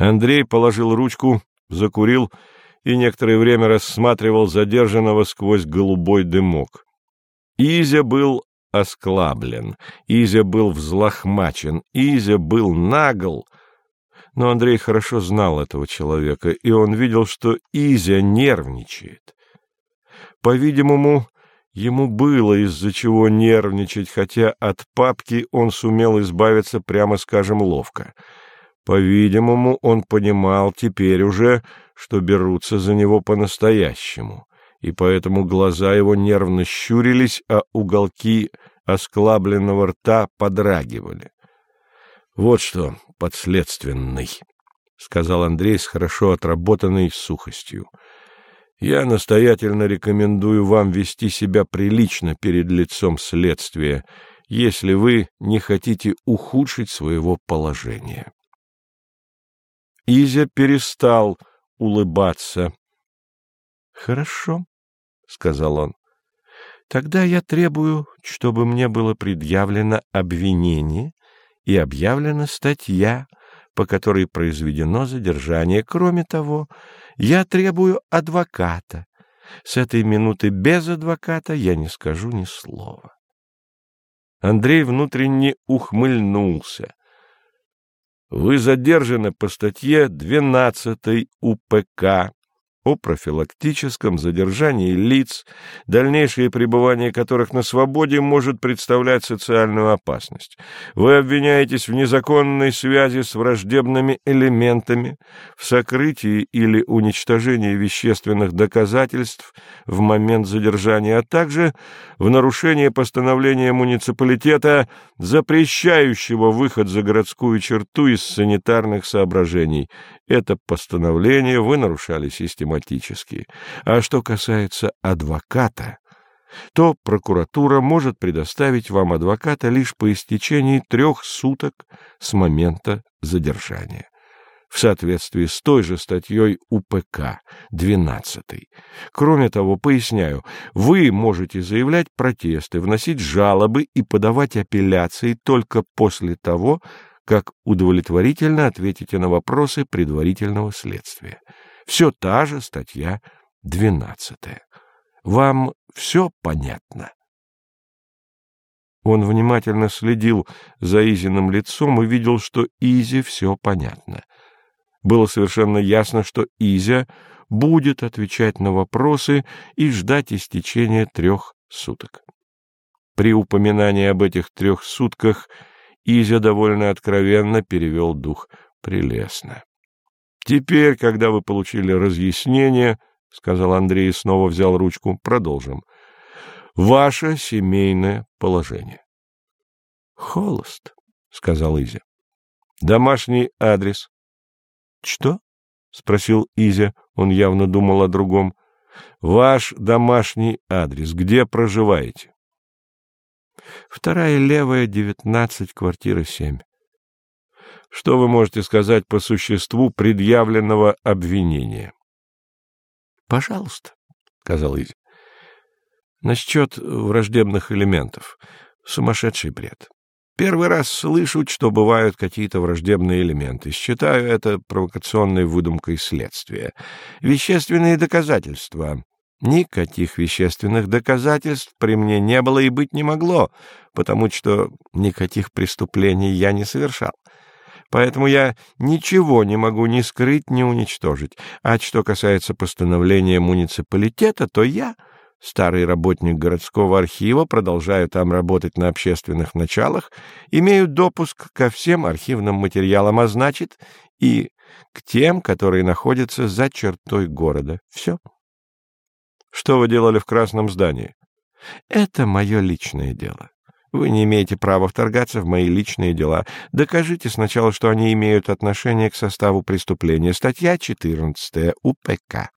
Андрей положил ручку, закурил и некоторое время рассматривал задержанного сквозь голубой дымок. Изя был осклаблен, Изя был взлохмачен, Изя был нагл. Но Андрей хорошо знал этого человека, и он видел, что Изя нервничает. По-видимому, ему было из-за чего нервничать, хотя от папки он сумел избавиться, прямо скажем, ловко. По-видимому, он понимал теперь уже, что берутся за него по-настоящему и поэтому глаза его нервно щурились, а уголки осклабленного рта подрагивали. — Вот что, подследственный, — сказал Андрей с хорошо отработанной сухостью. — Я настоятельно рекомендую вам вести себя прилично перед лицом следствия, если вы не хотите ухудшить своего положения. Изя перестал улыбаться. — Хорошо, — сказал он. — Тогда я требую, чтобы мне было предъявлено обвинение и объявлена статья, по которой произведено задержание. Кроме того, я требую адвоката. С этой минуты без адвоката я не скажу ни слова. Андрей внутренне ухмыльнулся. — Вы задержаны по статье 12 УПК о профилактическом задержании лиц, дальнейшее пребывание которых на свободе может представлять социальную опасность. Вы обвиняетесь в незаконной связи с враждебными элементами, в сокрытии или уничтожении вещественных доказательств в момент задержания, а также в нарушении постановления муниципалитета, запрещающего выход за городскую черту из санитарных соображений. Это постановление вы нарушали систематически. А что касается адвоката, то прокуратура может предоставить вам адвоката лишь по истечении трех суток с момента задержания в соответствии с той же статьей УПК 12. Кроме того, поясняю, вы можете заявлять протесты, вносить жалобы и подавать апелляции только после того, как удовлетворительно ответите на вопросы предварительного следствия. Все та же статья 12. Вам все понятно? Он внимательно следил за Изиным лицом и видел, что Изи все понятно. Было совершенно ясно, что Изя будет отвечать на вопросы и ждать истечения трех суток. При упоминании об этих трех сутках – Изя довольно откровенно перевел дух. Прелестно. — Теперь, когда вы получили разъяснение, — сказал Андрей и снова взял ручку, — продолжим. — Ваше семейное положение. — Холост, — сказал Изя. — Домашний адрес. — Что? — спросил Изя. Он явно думал о другом. — Ваш домашний адрес. Где проживаете? Вторая левая, девятнадцать, квартира семь. Что вы можете сказать по существу предъявленного обвинения? — Пожалуйста, — сказал Изи. — Насчет враждебных элементов. Сумасшедший бред. Первый раз слышу, что бывают какие-то враждебные элементы. Считаю это провокационной выдумкой следствия. Вещественные доказательства. Никаких вещественных доказательств при мне не было и быть не могло, потому что никаких преступлений я не совершал. Поэтому я ничего не могу ни скрыть, ни уничтожить. А что касается постановления муниципалитета, то я, старый работник городского архива, продолжаю там работать на общественных началах, имею допуск ко всем архивным материалам, а значит, и к тем, которые находятся за чертой города. Все. Что вы делали в красном здании? Это мое личное дело. Вы не имеете права вторгаться в мои личные дела. Докажите сначала, что они имеют отношение к составу преступления. Статья 14 УПК.